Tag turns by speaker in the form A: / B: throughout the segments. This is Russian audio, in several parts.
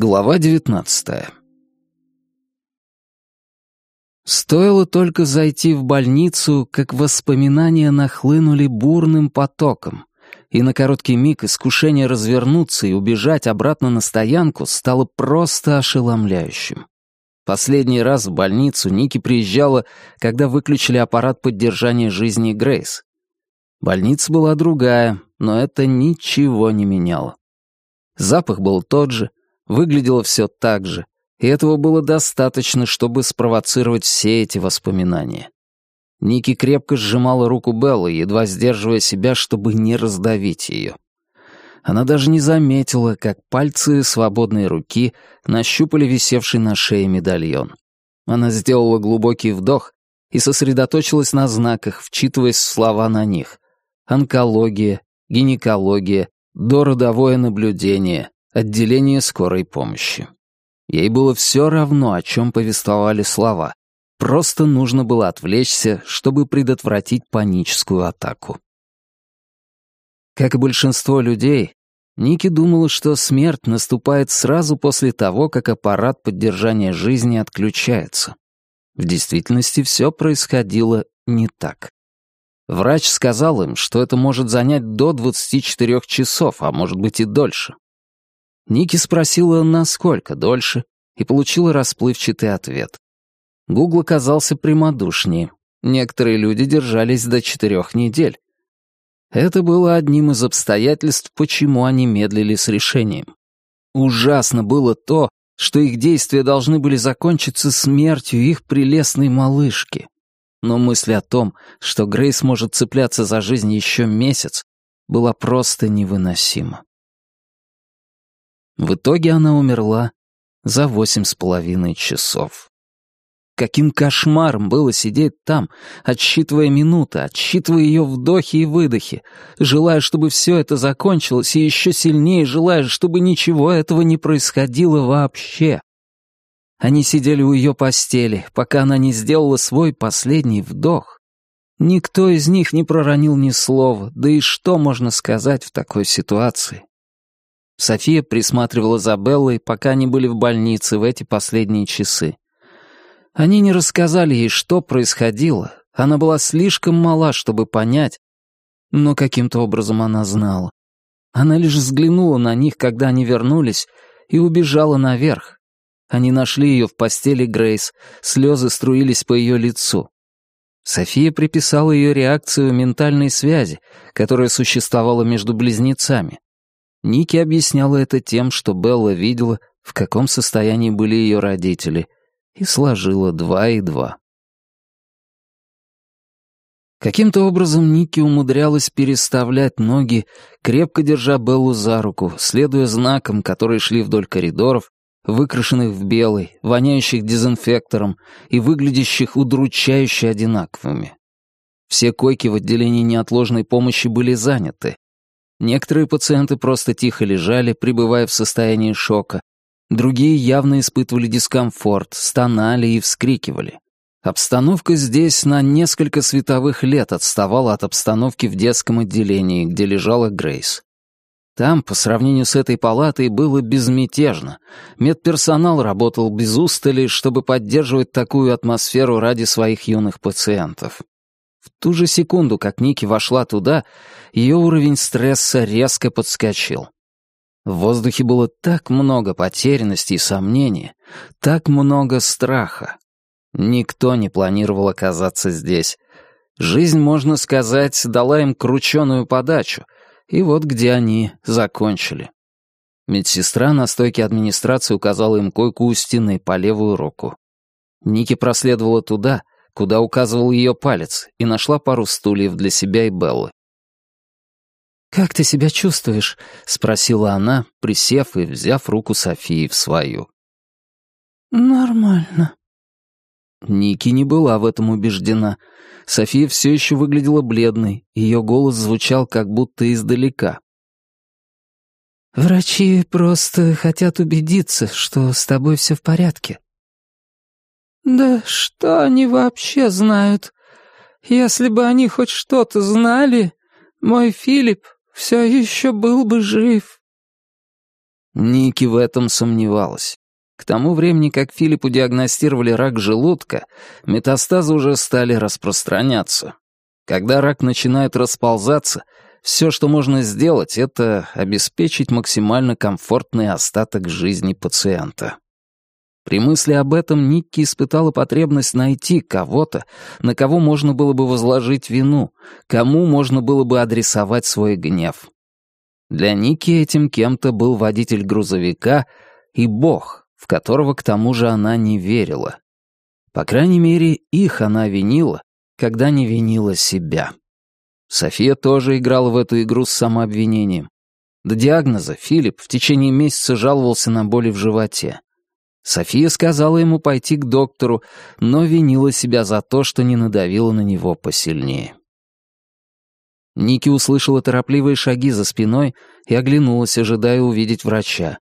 A: Глава девятнадцатая Стоило только зайти в больницу, как воспоминания нахлынули бурным потоком, и на короткий миг искушение развернуться и убежать обратно на стоянку стало просто ошеломляющим. Последний раз в больницу Ники приезжала, когда выключили аппарат поддержания жизни Грейс. Больница была другая, но это ничего не меняло. Запах был тот же, выглядело все так же, и этого было достаточно, чтобы спровоцировать все эти воспоминания. Ники крепко сжимала руку Беллы, едва сдерживая себя, чтобы не раздавить ее. Она даже не заметила, как пальцы свободной руки нащупали висевший на шее медальон. Она сделала глубокий вдох и сосредоточилась на знаках, вчитываясь в слова на них. Онкология, гинекология, дородовое наблюдение, отделение скорой помощи. Ей было все равно, о чем повествовали слова. Просто нужно было отвлечься, чтобы предотвратить паническую атаку. Как и большинство людей, Ники думала, что смерть наступает сразу после того, как аппарат поддержания жизни отключается. В действительности все происходило не так. Врач сказал им, что это может занять до 24 часов, а может быть и дольше. Ники спросила, насколько дольше, и получила расплывчатый ответ. Гугл оказался прямодушнее. Некоторые люди держались до четырех недель. Это было одним из обстоятельств, почему они медлили с решением. Ужасно было то, что их действия должны были закончиться смертью их прелестной малышки. Но мысль о том, что Грейс может цепляться за жизнь еще месяц, была просто невыносима. В итоге она умерла за восемь с половиной часов. Каким кошмаром было сидеть там, отсчитывая минуты, отсчитывая ее вдохи и выдохи, желая, чтобы все это закончилось, и еще сильнее желая, чтобы ничего этого не происходило вообще. Они сидели у ее постели, пока она не сделала свой последний вдох. Никто из них не проронил ни слова, да и что можно сказать в такой ситуации? София присматривала за Беллой, пока они были в больнице в эти последние часы. Они не рассказали ей, что происходило. Она была слишком мала, чтобы понять, но каким-то образом она знала. Она лишь взглянула на них, когда они вернулись, и убежала наверх. Они нашли ее в постели Грейс, слезы струились по ее лицу. София приписала ее реакцию ментальной связи, которая существовала между близнецами. Ники объясняла это тем, что Белла видела, в каком состоянии были ее родители, и сложила два и два. Каким-то образом Ники умудрялась переставлять ноги, крепко держа Беллу за руку, следуя знакам, которые шли вдоль коридоров, выкрашенных в белый, воняющих дезинфектором и выглядящих удручающе одинаковыми. Все койки в отделении неотложной помощи были заняты, Некоторые пациенты просто тихо лежали, пребывая в состоянии шока. Другие явно испытывали дискомфорт, стонали и вскрикивали. Обстановка здесь на несколько световых лет отставала от обстановки в детском отделении, где лежала Грейс. Там, по сравнению с этой палатой, было безмятежно. Медперсонал работал без устали, чтобы поддерживать такую атмосферу ради своих юных пациентов. В ту же секунду, как Ники вошла туда, ее уровень стресса резко подскочил. В воздухе было так много потерянности и сомнений, так много страха. Никто не планировал оказаться здесь. Жизнь, можно сказать, дала им крученую подачу, и вот где они закончили. Медсестра на стойке администрации указала им койку у стены по левую руку. Ники проследовала туда, куда указывал ее палец, и нашла пару стульев для себя и Беллы. «Как ты себя чувствуешь?» — спросила она, присев и взяв руку Софии в свою.
B: «Нормально».
A: Ники не была в этом убеждена. София все еще выглядела бледной, ее голос звучал как будто издалека.
B: «Врачи просто хотят убедиться, что с тобой все в порядке. «Да что они вообще знают? Если бы они хоть что-то знали, мой Филипп все еще был бы жив».
A: Ники в этом сомневалась. К тому времени, как Филиппу диагностировали рак желудка, метастазы уже стали распространяться. Когда рак начинает расползаться, все, что можно сделать, это обеспечить максимально комфортный остаток жизни пациента. При мысли об этом Никки испытала потребность найти кого-то, на кого можно было бы возложить вину, кому можно было бы адресовать свой гнев. Для Ники этим кем-то был водитель грузовика и Бог, в которого к тому же она не верила. По крайней мере, их она винила, когда не винила себя. София тоже играла в эту игру с самообвинением. До диагноза Филипп в течение месяца жаловался на боли в животе. София сказала ему пойти к доктору, но винила себя за то, что не надавила на него посильнее. Ники услышала торопливые шаги за спиной и оглянулась, ожидая увидеть врача.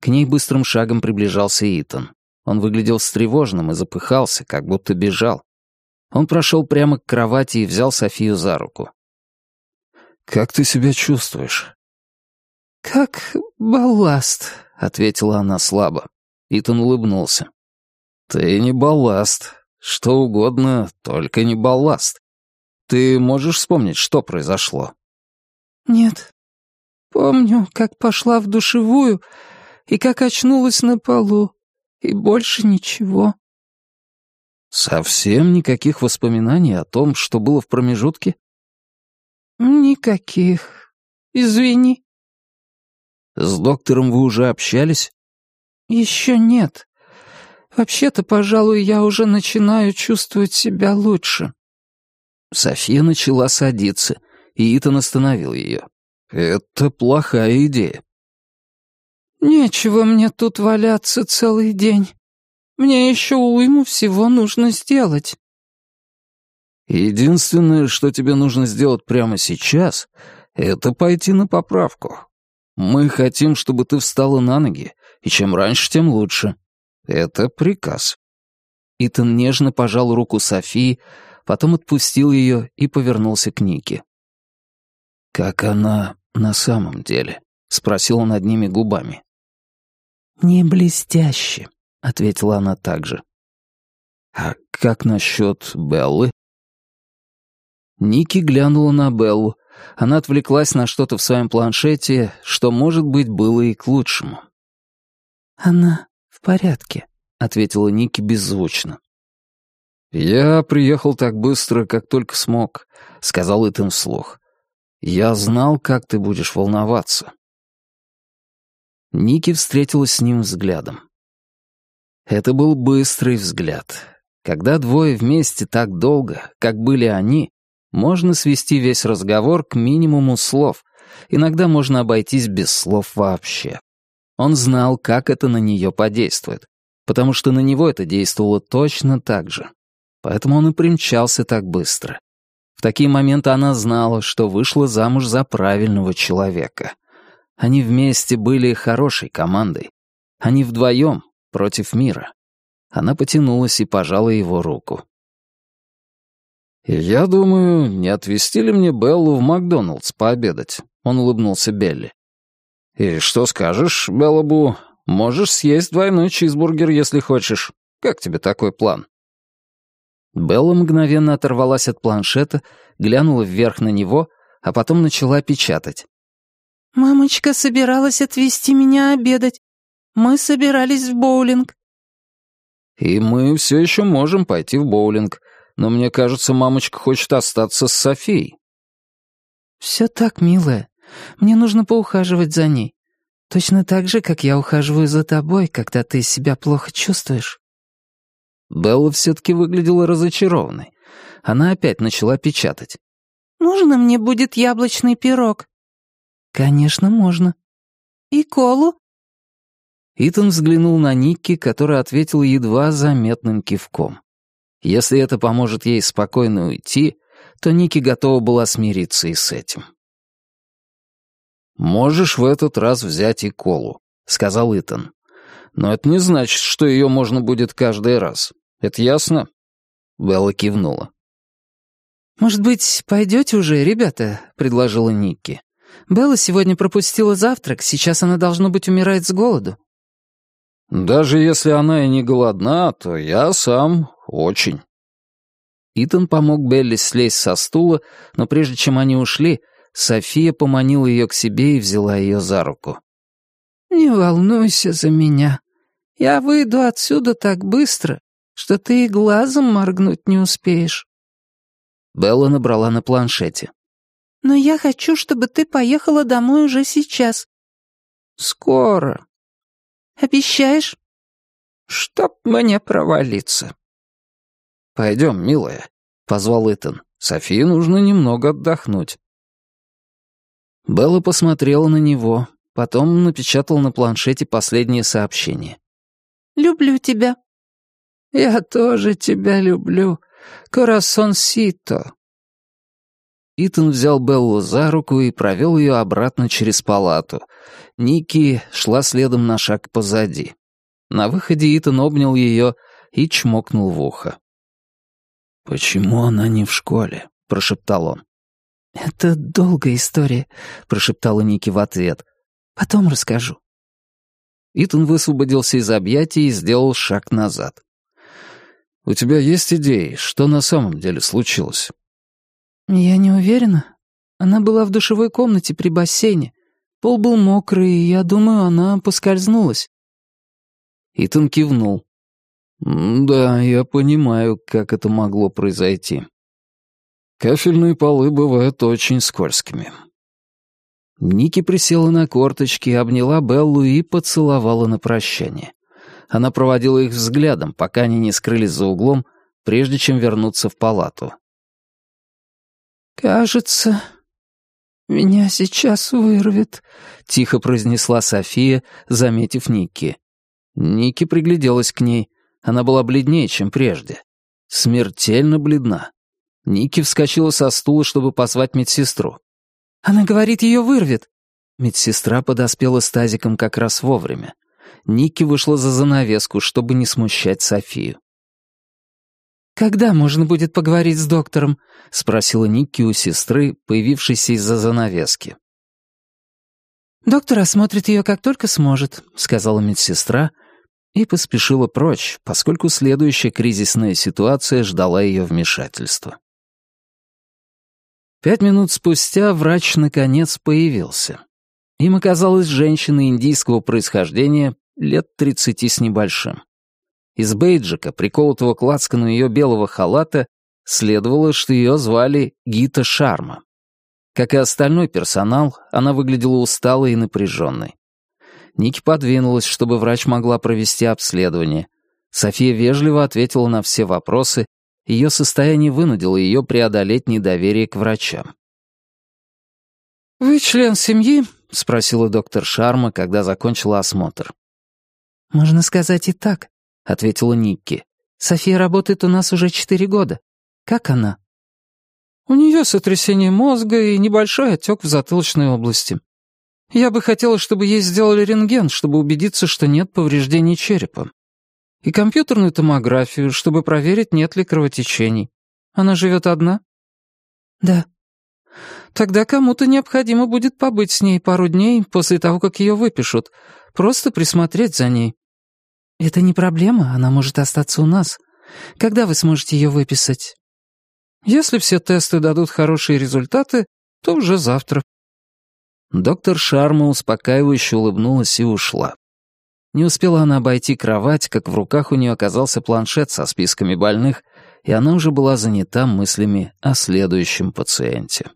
A: К ней быстрым шагом приближался Итан. Он выглядел встревоженным и запыхался, как будто бежал. Он прошел прямо к кровати и взял Софию за руку. «Как ты себя чувствуешь?»
B: «Как балласт», — ответила она слабо.
A: Итан улыбнулся. «Ты не балласт. Что угодно, только не балласт. Ты можешь вспомнить, что произошло?»
B: «Нет. Помню, как пошла в душевую и как очнулась на полу, и больше ничего».
A: «Совсем никаких воспоминаний о том, что было в промежутке?»
B: «Никаких. Извини».
A: «С доктором вы уже общались?»
B: «Еще нет. Вообще-то, пожалуй, я уже начинаю чувствовать себя лучше».
A: София начала садиться, и Итан остановил ее. «Это плохая идея».
B: «Нечего мне тут валяться целый день. Мне еще уйму всего нужно сделать».
A: «Единственное, что тебе нужно сделать прямо сейчас, это пойти на поправку. Мы хотим, чтобы ты встала на ноги, и чем раньше, тем лучше. Это приказ». Итан нежно пожал руку Софии, потом отпустил ее и повернулся к Нике. «Как она на самом деле?» — спросил он одними губами.
B: «Не блестяще», — ответила она также.
A: «А как насчет Беллы?» Ники глянула на Беллу. Она отвлеклась на что-то в своем планшете, что, может быть, было и к лучшему.
B: «Она в порядке», —
A: ответила Ники беззвучно. «Я приехал так быстро, как только смог», — сказал Итан вслух. «Я знал, как ты будешь волноваться». Ники встретилась с ним взглядом. Это был быстрый взгляд. Когда двое вместе так долго, как были они, можно свести весь разговор к минимуму слов. Иногда можно обойтись без слов вообще. Он знал, как это на нее подействует, потому что на него это действовало точно так же. Поэтому он и примчался так быстро. В такие моменты она знала, что вышла замуж за правильного человека. Они вместе были хорошей командой. Они вдвоем против мира. Она потянулась и пожала его руку. «Я думаю, не отвезти ли мне Беллу в Макдоналдс пообедать?» Он улыбнулся Белли. «И что скажешь, Беллабу? Можешь съесть двойной чизбургер, если хочешь. Как тебе такой план?» Белла мгновенно оторвалась от планшета, глянула вверх на него, а потом начала печатать.
B: «Мамочка собиралась отвезти меня обедать. Мы собирались в боулинг».
A: «И мы все еще можем пойти в боулинг, но мне кажется, мамочка хочет остаться с Софией».
B: «Все так, милая. Мне нужно поухаживать за ней. Точно так же, как я ухаживаю за тобой, когда ты себя плохо чувствуешь».
A: Белла все-таки выглядела разочарованной. Она опять начала печатать.
B: «Можно мне будет яблочный пирог?»
A: «Конечно, можно».
B: «И колу?»
A: Итан взглянул на Никки, которая ответила едва заметным кивком. Если это поможет ей спокойно уйти, то Ники готова была смириться и с этим. «Можешь в этот раз взять и колу», — сказал Итан. Но это не значит, что ее можно будет каждый раз. Это ясно?» Белла кивнула.
B: «Может быть, пойдете уже, ребята?» — предложила Никки. Белла сегодня пропустила завтрак, сейчас она, должно быть, умирает с голоду».
A: «Даже если она и не голодна, то я сам очень». Итан помог Белли слезть со стула, но прежде чем они ушли, София поманила ее к себе и взяла ее за руку.
B: «Не волнуйся за меня. Я выйду отсюда так быстро, что ты и глазом моргнуть не успеешь».
A: Белла набрала на планшете.
B: «Но я хочу, чтобы ты поехала домой уже сейчас». «Скоро». «Обещаешь?» «Чтоб мне провалиться».
A: «Пойдем, милая», — позвал Итан. «Софии нужно немного отдохнуть». Белла посмотрела на него, потом напечатала на планшете последнее сообщение.
B: «Люблю тебя». «Я тоже тебя люблю. Корасон Сито».
A: Итан взял Беллу за руку и провел ее обратно через палату. Ники шла следом на шаг позади. На выходе Итан обнял ее и чмокнул в ухо. «Почему она не в школе?» — прошептал он.
B: «Это долгая история», — прошептала Ники в ответ. «Потом расскажу».
A: Итан высвободился из объятий и сделал шаг назад. «У тебя есть идеи, что на самом деле случилось?»
B: «Я не уверена. Она была в душевой комнате при бассейне. Пол был мокрый, и я думаю, она поскользнулась».
A: Итан кивнул. «Да, я понимаю, как это могло произойти. Кафельные полы бывают очень скользкими». Ники присела на корточки, обняла Беллу и поцеловала на прощание. Она проводила их взглядом, пока они не скрылись за углом, прежде чем вернуться в палату.
B: «Кажется, меня сейчас вырвет», — тихо произнесла София, заметив Ники.
A: Ники пригляделась к ней. Она была бледнее, чем прежде. Смертельно бледна. Ники вскочила со стула, чтобы позвать медсестру.
B: «Она говорит, ее вырвет!»
A: Медсестра подоспела с тазиком как раз вовремя. Ники вышла за занавеску, чтобы не смущать Софию.
B: «Когда можно будет поговорить с доктором?» — спросила Никки у сестры, появившейся из-за занавески. «Доктор осмотрит ее как только сможет», — сказала медсестра, и поспешила прочь, поскольку следующая кризисная ситуация ждала ее вмешательства.
A: Пять минут спустя врач наконец появился. Им оказалась женщина индийского происхождения, лет тридцати с небольшим. Из бейджика, приколотого к лацкану ее белого халата, следовало, что ее звали Гита Шарма. Как и остальной персонал, она выглядела усталой и напряженной. Ники подвинулась, чтобы врач могла провести обследование. София вежливо ответила на все вопросы, ее состояние вынудило ее преодолеть недоверие к врачам.
B: «Вы член семьи?» — спросила доктор Шарма, когда закончила осмотр. «Можно сказать и так», — ответила Никки. «София работает у нас уже четыре года. Как она?» «У нее сотрясение мозга и небольшой отек в затылочной области. Я бы хотела, чтобы ей сделали рентген, чтобы убедиться, что нет повреждений черепа. И компьютерную томографию, чтобы проверить, нет ли кровотечений. Она живет одна? Да. Тогда кому-то необходимо будет побыть с ней пару дней после того, как ее выпишут. Просто присмотреть за ней. Это не проблема, она может остаться у нас. Когда вы сможете ее выписать? Если все тесты дадут хорошие результаты, то уже завтра.
A: Доктор Шарма успокаивающе улыбнулась и ушла. Не успела она обойти кровать, как в руках у нее оказался планшет со списками больных, и она уже была занята мыслями о следующем пациенте.